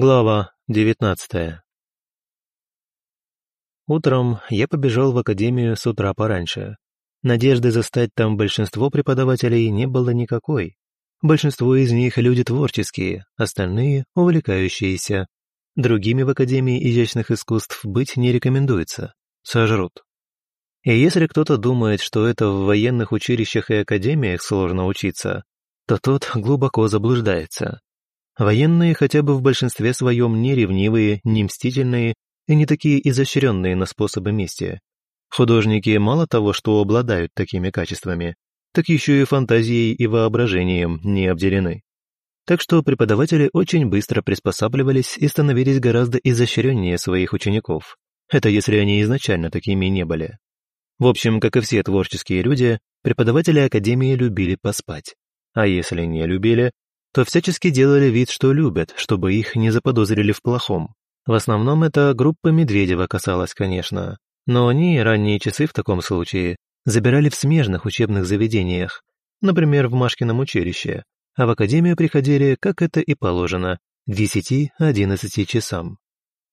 Глава девятнадцатая Утром я побежал в академию с утра пораньше. Надежды застать там большинство преподавателей не было никакой. Большинство из них люди творческие, остальные – увлекающиеся. Другими в Академии изящных искусств быть не рекомендуется. Сожрут. И если кто-то думает, что это в военных училищах и академиях сложно учиться, то тот глубоко заблуждается. Военные хотя бы в большинстве своем не ревнивые, не мстительные и не такие изощренные на способы мести. Художники мало того, что обладают такими качествами, так еще и фантазией и воображением не обделены. Так что преподаватели очень быстро приспосабливались и становились гораздо изощреннее своих учеников. Это если они изначально такими не были. В общем, как и все творческие люди, преподаватели Академии любили поспать. А если не любили, то всячески делали вид, что любят, чтобы их не заподозрили в плохом. В основном это группа Медведева касалась, конечно. Но они, ранние часы в таком случае, забирали в смежных учебных заведениях, например, в Машкином училище, а в академию приходили, как это и положено, 10-11 часам.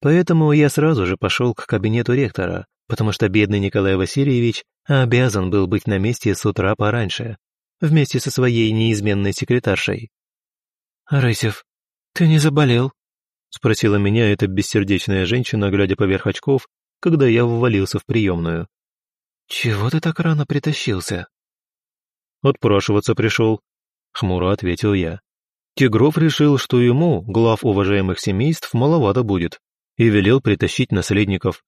Поэтому я сразу же пошел к кабинету ректора, потому что бедный Николай Васильевич обязан был быть на месте с утра пораньше, вместе со своей неизменной секретаршей. «Рысев, ты не заболел?» — спросила меня эта бессердечная женщина, глядя поверх очков, когда я ввалился в приемную. «Чего ты так рано притащился?» «Отпрашиваться пришел», — хмуро ответил я. Тигров решил, что ему, глав уважаемых семейств, маловато будет, и велел притащить наследников.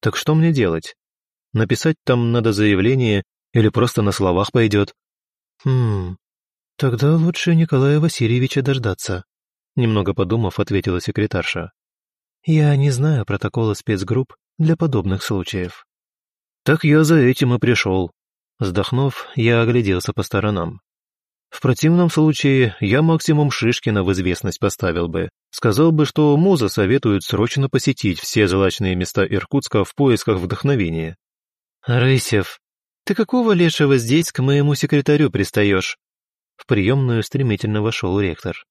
Так что мне делать? Написать там надо заявление или просто на словах пойдет? Хм, тогда лучше Николая Васильевича дождаться, немного подумав, ответила секретарша. Я не знаю протокола спецгрупп для подобных случаев. Так я за этим и пришел. Вздохнув, я огляделся по сторонам. В противном случае я максимум Шишкина в известность поставил бы. Сказал бы, что Муза советует срочно посетить все злачные места Иркутска в поисках вдохновения. «Рысев, ты какого лешего здесь к моему секретарю пристаешь?» Приемную стремительно вошел ректор.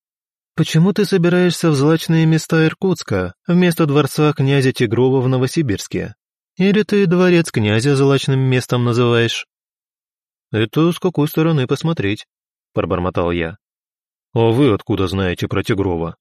«Почему ты собираешься в злачные места Иркутска, вместо дворца князя Тигрова в Новосибирске? Или ты дворец князя злачным местом называешь?» «Это с какой стороны посмотреть?» пробормотал я. «А вы откуда знаете про Тигрова?»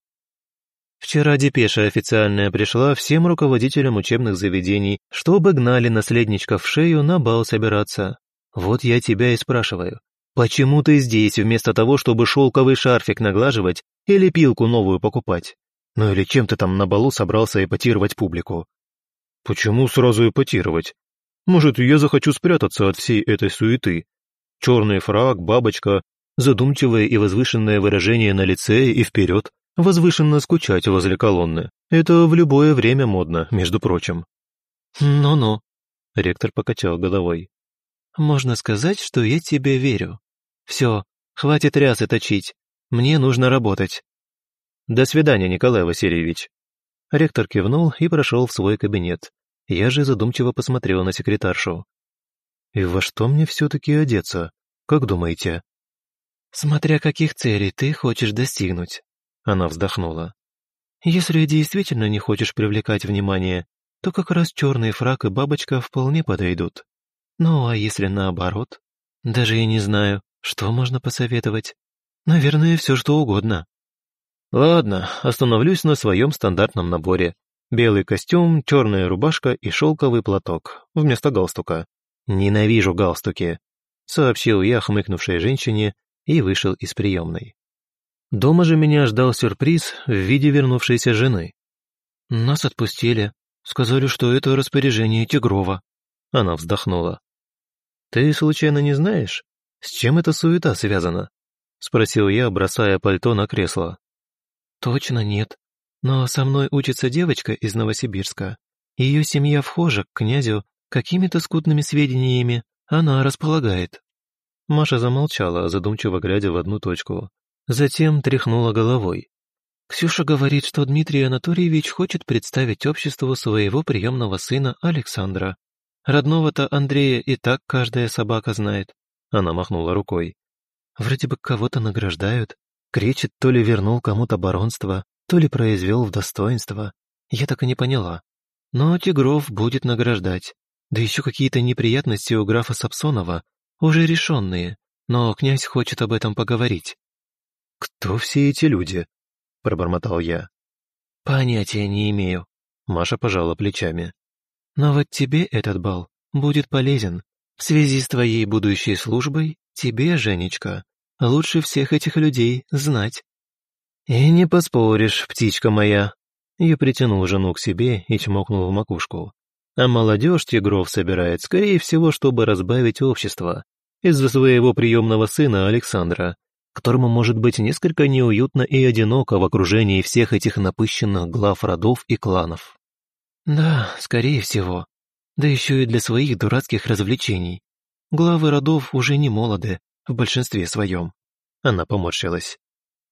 Вчера депеша официальная пришла всем руководителям учебных заведений, чтобы гнали наследничка в шею на бал собираться. Вот я тебя и спрашиваю, почему ты здесь, вместо того, чтобы шелковый шарфик наглаживать или пилку новую покупать? Ну или чем ты там на балу собрался эпатировать публику? Почему сразу эпатировать? Может, я захочу спрятаться от всей этой суеты? Черный фраг, бабочка, задумчивое и возвышенное выражение на лице и вперед, возвышенно скучать возле колонны. Это в любое время модно, между прочим. «Ну-ну», — ректор покачал головой. «Можно сказать, что я тебе верю. Все, хватит рясы точить. Мне нужно работать». «До свидания, Николай Васильевич». Ректор кивнул и прошел в свой кабинет. Я же задумчиво посмотрел на секретаршу. «И во что мне все-таки одеться? Как думаете?» «Смотря каких целей ты хочешь достигнуть», — она вздохнула. «Если действительно не хочешь привлекать внимание, то как раз черный фрак и бабочка вполне подойдут. Ну а если наоборот? Даже я не знаю, что можно посоветовать. Наверное, все что угодно». «Ладно, остановлюсь на своем стандартном наборе. Белый костюм, черная рубашка и шелковый платок вместо галстука. Ненавижу галстуки», — сообщил я хмыкнувшей женщине и вышел из приемной. Дома же меня ждал сюрприз в виде вернувшейся жены. «Нас отпустили. Сказали, что это распоряжение Тигрова». Она вздохнула. «Ты случайно не знаешь, с чем эта суета связана?» Спросил я, бросая пальто на кресло. «Точно нет. Но со мной учится девочка из Новосибирска. Ее семья вхожа к князю какими-то скудными сведениями она располагает». Маша замолчала, задумчиво глядя в одну точку. Затем тряхнула головой. «Ксюша говорит, что Дмитрий Анатольевич хочет представить обществу своего приемного сына Александра. Родного-то Андрея и так каждая собака знает». Она махнула рукой. «Вроде бы кого-то награждают. Кречет, то ли вернул кому-то баронство, то ли произвел в достоинство. Я так и не поняла. Но Тигров будет награждать. Да еще какие-то неприятности у графа Сапсонова, уже решенные, но князь хочет об этом поговорить. «Кто все эти люди?» – пробормотал я. «Понятия не имею», – Маша пожала плечами. «Но вот тебе этот бал будет полезен. В связи с твоей будущей службой, тебе, Женечка, лучше всех этих людей знать». «И не поспоришь, птичка моя». Я притянул жену к себе и чмокнул в макушку. А молодежь тигров собирает, скорее всего, чтобы разбавить общество. Из-за своего приемного сына Александра, которому может быть несколько неуютно и одиноко в окружении всех этих напыщенных глав родов и кланов. Да, скорее всего. Да еще и для своих дурацких развлечений. Главы родов уже не молоды, в большинстве своем. Она поморщилась.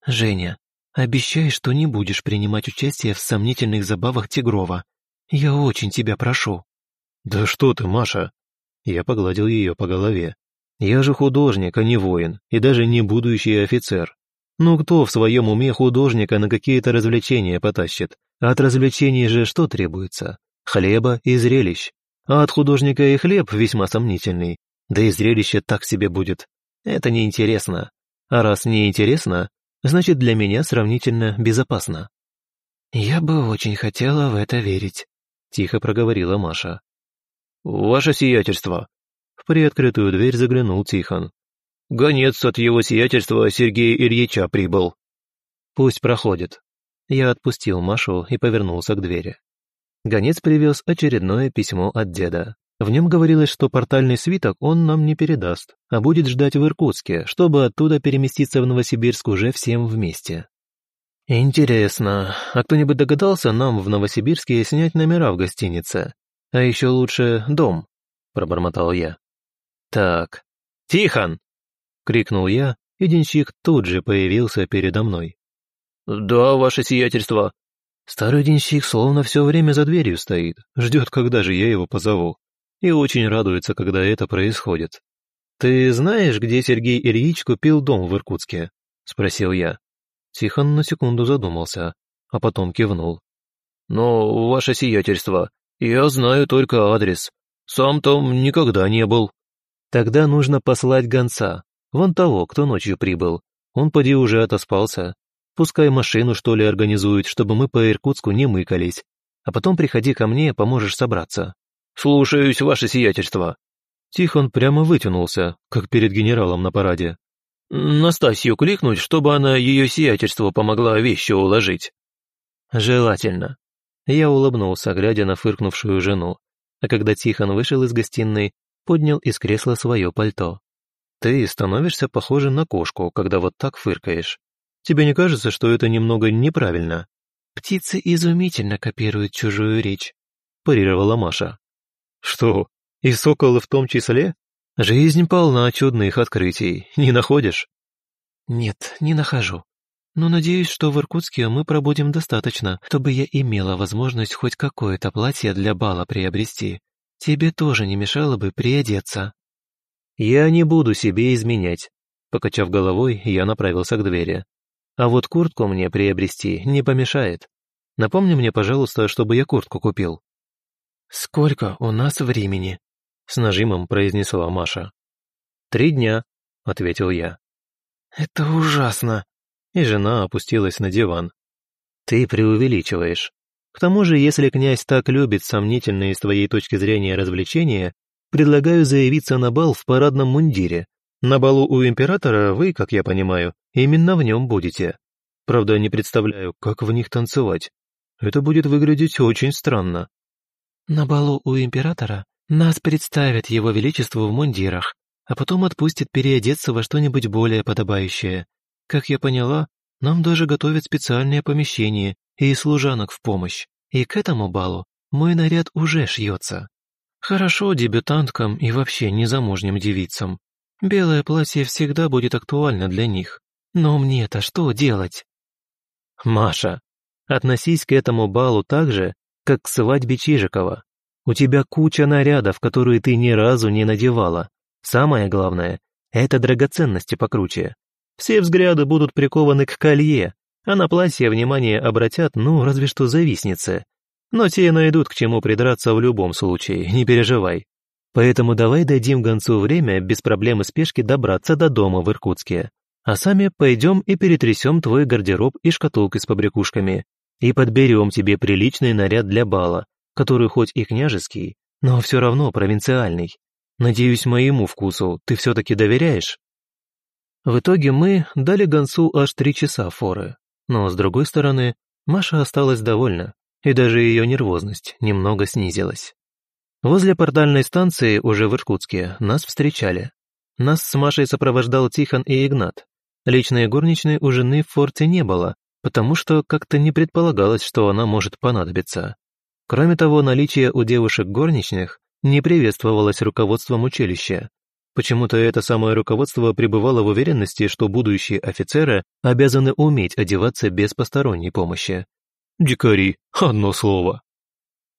«Женя, обещай, что не будешь принимать участие в сомнительных забавах Тигрова. Я очень тебя прошу». «Да что ты, Маша!» Я погладил ее по голове. «Я же художник, а не воин, и даже не будущий офицер. Ну кто в своем уме художника на какие-то развлечения потащит? От развлечений же что требуется? Хлеба и зрелищ. А от художника и хлеб весьма сомнительный. Да и зрелище так себе будет. Это неинтересно. А раз неинтересно, значит для меня сравнительно безопасно. Я бы очень хотела в это верить тихо проговорила Маша. «Ваше сиятельство!» В приоткрытую дверь заглянул Тихон. «Гонец от его сиятельства Сергея Ильича прибыл». «Пусть проходит». Я отпустил Машу и повернулся к двери. Гонец привез очередное письмо от деда. В нем говорилось, что портальный свиток он нам не передаст, а будет ждать в Иркутске, чтобы оттуда переместиться в Новосибирск уже всем вместе. «Интересно, а кто-нибудь догадался нам в Новосибирске снять номера в гостинице? А еще лучше дом?» – пробормотал я. «Так, Тихон!» – крикнул я, и денщик тут же появился передо мной. «Да, ваше сиятельство». Старый денщик словно все время за дверью стоит, ждет, когда же я его позову, и очень радуется, когда это происходит. «Ты знаешь, где Сергей Ильич купил дом в Иркутске?» – спросил я. Тихон на секунду задумался, а потом кивнул. «Но, ваше сиятельство, я знаю только адрес. Сам там никогда не был». «Тогда нужно послать гонца. Вон того, кто ночью прибыл. Он поди уже отоспался. Пускай машину, что ли, организует, чтобы мы по Иркутску не мыкались. А потом приходи ко мне, поможешь собраться». «Слушаюсь, ваше сиятельство». Тихон прямо вытянулся, как перед генералом на параде. Настасью кликнуть, чтобы она ее сиятельство помогла вещи уложить?» «Желательно». Я улыбнулся, глядя на фыркнувшую жену, а когда Тихон вышел из гостиной, поднял из кресла свое пальто. «Ты становишься похожа на кошку, когда вот так фыркаешь. Тебе не кажется, что это немного неправильно?» «Птицы изумительно копируют чужую речь», – парировала Маша. «Что, и соколы в том числе?» Жизнь полна чудных открытий, не находишь? Нет, не нахожу. Но надеюсь, что в Иркутске мы пробудем достаточно, чтобы я имела возможность хоть какое-то платье для бала приобрести. Тебе тоже не мешало бы приодеться. Я не буду себе изменять. Покачав головой, я направился к двери. А вот куртку мне приобрести не помешает. Напомни мне, пожалуйста, чтобы я куртку купил. Сколько у нас времени? — с нажимом произнесла Маша. «Три дня», — ответил я. «Это ужасно!» И жена опустилась на диван. «Ты преувеличиваешь. К тому же, если князь так любит сомнительные с твоей точки зрения развлечения, предлагаю заявиться на бал в парадном мундире. На балу у императора вы, как я понимаю, именно в нем будете. Правда, не представляю, как в них танцевать. Это будет выглядеть очень странно». «На балу у императора нас представят его величеству в мундирах, а потом отпустят переодеться во что-нибудь более подобающее. Как я поняла, нам даже готовят специальное помещение и служанок в помощь. И к этому балу мой наряд уже шьется. Хорошо дебютанткам и вообще незамужним девицам. Белое платье всегда будет актуально для них. Но мне-то что делать? Маша, относись к этому балу так же, как к свадьбе Чижикова. У тебя куча нарядов, которые ты ни разу не надевала. Самое главное — это драгоценности покруче. Все взгляды будут прикованы к колье, а на платье внимание обратят, ну, разве что завистницы. Но те найдут к чему придраться в любом случае, не переживай. Поэтому давай дадим гонцу время без проблем и спешки добраться до дома в Иркутске. А сами пойдем и перетрясем твой гардероб и шкатулкой с побрякушками. И подберем тебе приличный наряд для бала, который хоть и княжеский, но все равно провинциальный. Надеюсь, моему вкусу ты все-таки доверяешь?» В итоге мы дали гонцу аж три часа форы. Но, с другой стороны, Маша осталась довольна, и даже ее нервозность немного снизилась. Возле портальной станции, уже в Иркутске, нас встречали. Нас с Машей сопровождал Тихон и Игнат. Личной горничной у жены в форте не было, потому что как-то не предполагалось, что она может понадобиться. Кроме того, наличие у девушек горничных не приветствовалось руководством училища. Почему-то это самое руководство пребывало в уверенности, что будущие офицеры обязаны уметь одеваться без посторонней помощи. Дикари, одно слово.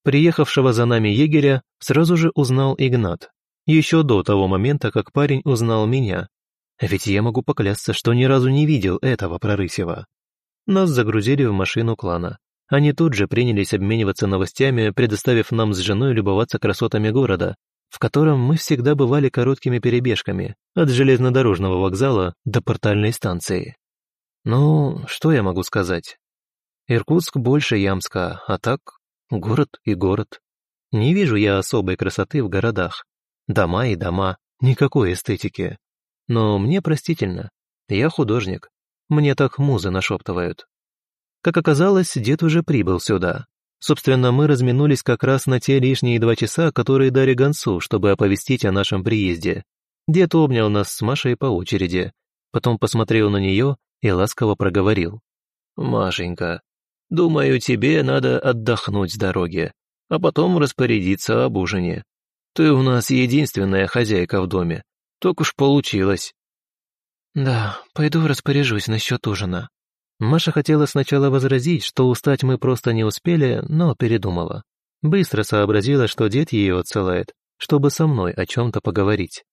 Приехавшего за нами егеря сразу же узнал Игнат. Еще до того момента, как парень узнал меня. Ведь я могу поклясться, что ни разу не видел этого прорысева. Нас загрузили в машину клана. Они тут же принялись обмениваться новостями, предоставив нам с женой любоваться красотами города, в котором мы всегда бывали короткими перебежками от железнодорожного вокзала до портальной станции. Ну, что я могу сказать? Иркутск больше Ямска, а так город и город. Не вижу я особой красоты в городах. Дома и дома, никакой эстетики. Но мне простительно, я художник. Мне так музы нашептывают. Как оказалось, дед уже прибыл сюда. Собственно, мы разминулись как раз на те лишние два часа, которые дали гонцу, чтобы оповестить о нашем приезде. Дед обнял нас с Машей по очереди, потом посмотрел на нее и ласково проговорил. «Машенька, Думаю, тебе надо отдохнуть с дороги, а потом распорядиться об ужине. Ты у нас единственная хозяйка в доме. Так уж получилось». «Да, пойду распоряжусь насчет ужина». Маша хотела сначала возразить, что устать мы просто не успели, но передумала. Быстро сообразила, что дед ее отсылает, чтобы со мной о чем-то поговорить.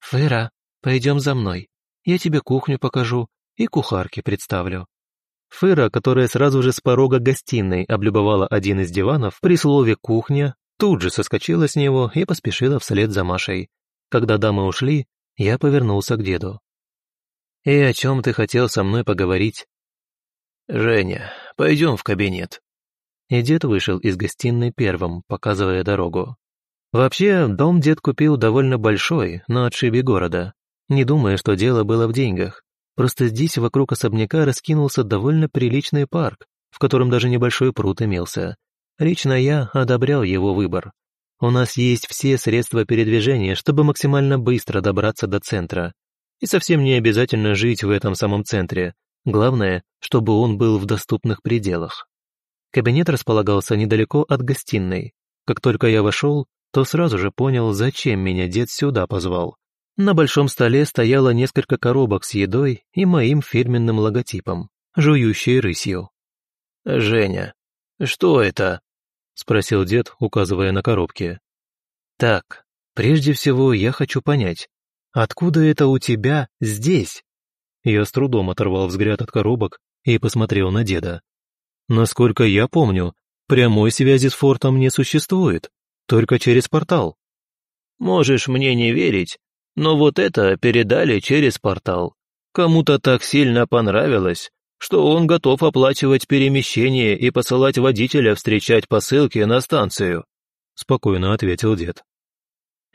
«Фыра, пойдем за мной. Я тебе кухню покажу и кухарки представлю. Фыра, которая сразу же с порога гостиной облюбовала один из диванов, при слове «кухня», тут же соскочила с него и поспешила вслед за Машей. Когда дамы ушли, я повернулся к деду. «И о чем ты хотел со мной поговорить?» «Женя, пойдем в кабинет». И дед вышел из гостиной первым, показывая дорогу. Вообще, дом дед купил довольно большой, на отшибе города, не думая, что дело было в деньгах. Просто здесь вокруг особняка раскинулся довольно приличный парк, в котором даже небольшой пруд имелся. Лично я одобрял его выбор. У нас есть все средства передвижения, чтобы максимально быстро добраться до центра. И совсем не обязательно жить в этом самом центре. Главное, чтобы он был в доступных пределах. Кабинет располагался недалеко от гостиной. Как только я вошел, то сразу же понял, зачем меня дед сюда позвал. На большом столе стояло несколько коробок с едой и моим фирменным логотипом, жующей рысью. «Женя, что это?» — спросил дед, указывая на коробки. «Так, прежде всего я хочу понять, откуда это у тебя здесь?» Я с трудом оторвал взгляд от коробок и посмотрел на деда. «Насколько я помню, прямой связи с фортом не существует, только через портал». «Можешь мне не верить, но вот это передали через портал. Кому-то так сильно понравилось, что он готов оплачивать перемещение и посылать водителя встречать посылки на станцию», — спокойно ответил дед.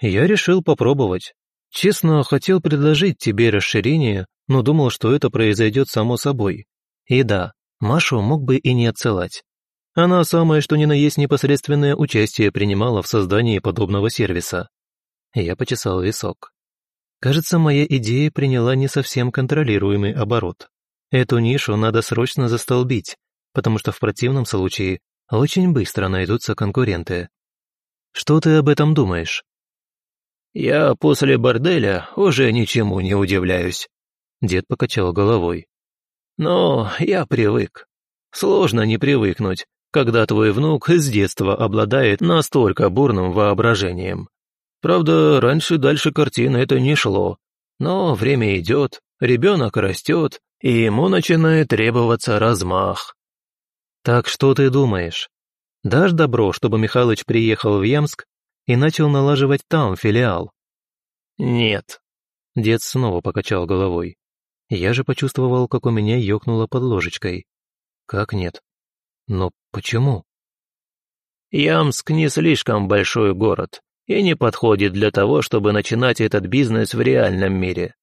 «Я решил попробовать. Честно, хотел предложить тебе расширение, но думал, что это произойдет само собой. И да, Машу мог бы и не отсылать. Она самое что ни на есть непосредственное участие принимала в создании подобного сервиса. Я почесал висок. Кажется, моя идея приняла не совсем контролируемый оборот. Эту нишу надо срочно застолбить, потому что в противном случае очень быстро найдутся конкуренты. Что ты об этом думаешь? Я после борделя уже ничему не удивляюсь. Дед покачал головой. Но я привык. Сложно не привыкнуть, когда твой внук с детства обладает настолько бурным воображением. Правда, раньше дальше картины это не шло. Но время идет, ребенок растет, и ему начинает требоваться размах. Так что ты думаешь? Дашь добро, чтобы Михалыч приехал в Ямск и начал налаживать там филиал? Нет. Дед снова покачал головой. Я же почувствовал, как у меня ёкнуло под ложечкой. Как нет? Но почему? Ямск не слишком большой город и не подходит для того, чтобы начинать этот бизнес в реальном мире.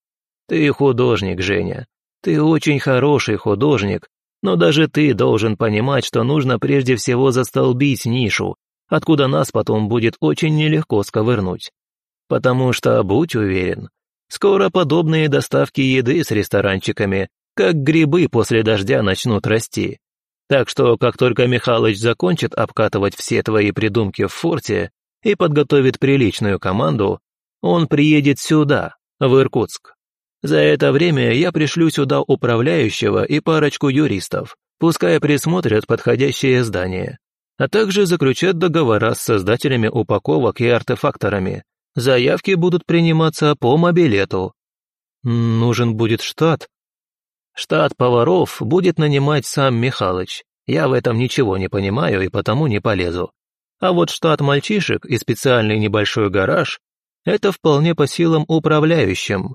Ты художник, Женя. Ты очень хороший художник, но даже ты должен понимать, что нужно прежде всего застолбить нишу, откуда нас потом будет очень нелегко сковырнуть. Потому что, будь уверен, скоро подобные доставки еды с ресторанчиками, как грибы после дождя начнут расти. Так что, как только Михалыч закончит обкатывать все твои придумки в форте и подготовит приличную команду, он приедет сюда, в Иркутск. За это время я пришлю сюда управляющего и парочку юристов, пускай присмотрят подходящее здание, а также заключат договора с создателями упаковок и артефакторами. Заявки будут приниматься по мобилету. Нужен будет штат, Штат поваров будет нанимать сам Михалыч. Я в этом ничего не понимаю и потому не полезу. А вот штат мальчишек и специальный небольшой гараж – это вполне по силам управляющим.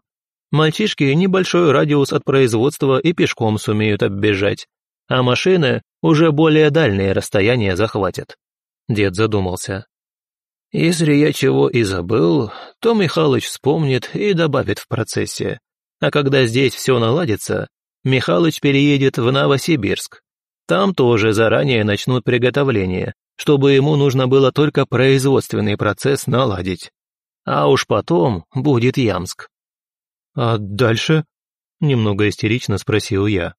Мальчишки небольшой радиус от производства и пешком сумеют оббежать, а машины уже более дальние расстояния захватят. Дед задумался. Если я чего и забыл, то Михалыч вспомнит и добавит в процессе. А когда здесь все наладится, Михалыч переедет в Новосибирск. Там тоже заранее начнут приготовление, чтобы ему нужно было только производственный процесс наладить. А уж потом будет Ямск. «А дальше?» — немного истерично спросил я.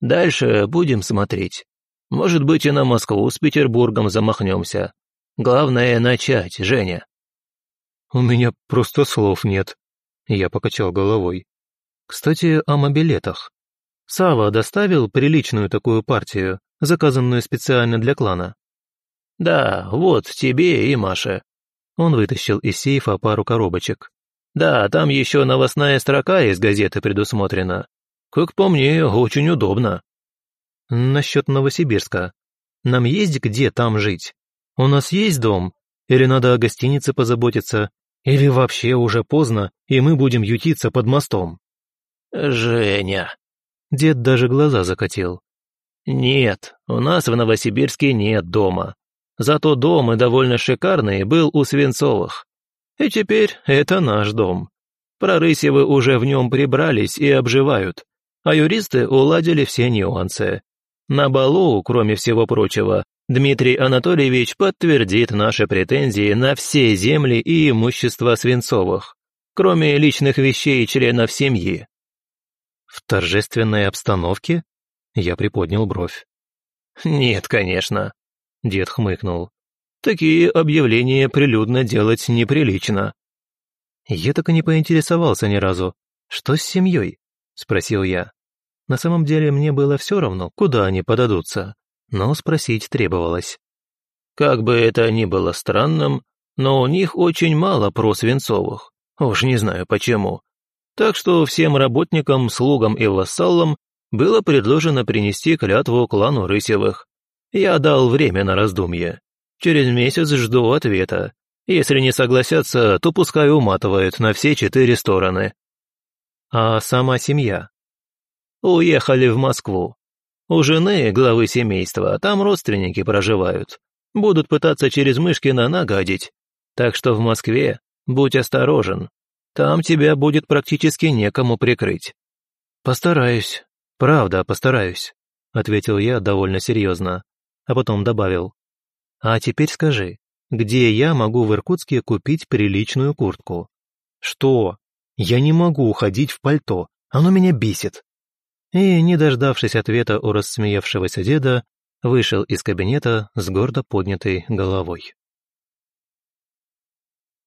«Дальше будем смотреть. Может быть, и на Москву с Петербургом замахнемся. Главное — начать, Женя». «У меня просто слов нет», — я покачал головой. Кстати, о мобилетах. Сава доставил приличную такую партию, заказанную специально для клана. «Да, вот тебе и Маше». Он вытащил из сейфа пару коробочек. «Да, там еще новостная строка из газеты предусмотрена. Как по мне, очень удобно». «Насчет Новосибирска. Нам есть где там жить? У нас есть дом? Или надо о гостинице позаботиться? Или вообще уже поздно, и мы будем ютиться под мостом?» «Женя!» Дед даже глаза закатил. «Нет, у нас в Новосибирске нет дома. Зато дом и довольно шикарный был у Свинцовых. И теперь это наш дом. Прорысевы уже в нем прибрались и обживают, а юристы уладили все нюансы. На балу, кроме всего прочего, Дмитрий Анатольевич подтвердит наши претензии на все земли и имущество Свинцовых, кроме личных вещей членов семьи. «В торжественной обстановке?» Я приподнял бровь. «Нет, конечно», — дед хмыкнул. «Такие объявления прилюдно делать неприлично». Я так и не поинтересовался ни разу. «Что с семьей?» — спросил я. На самом деле мне было все равно, куда они подадутся, но спросить требовалось. Как бы это ни было странным, но у них очень мало про Свинцовых. Уж не знаю почему. Так что всем работникам, слугам и вассалам было предложено принести клятву клану Рысевых. Я дал время на раздумье. Через месяц жду ответа. Если не согласятся, то пускай уматывают на все четыре стороны. А сама семья? Уехали в Москву. У жены, главы семейства, там родственники проживают. Будут пытаться через Мышкина нагадить. Так что в Москве будь осторожен. Там тебя будет практически некому прикрыть». «Постараюсь, правда, постараюсь», — ответил я довольно серьезно, а потом добавил. «А теперь скажи, где я могу в Иркутске купить приличную куртку?» «Что? Я не могу ходить в пальто, оно меня бесит». И, не дождавшись ответа у рассмеявшегося деда, вышел из кабинета с гордо поднятой головой.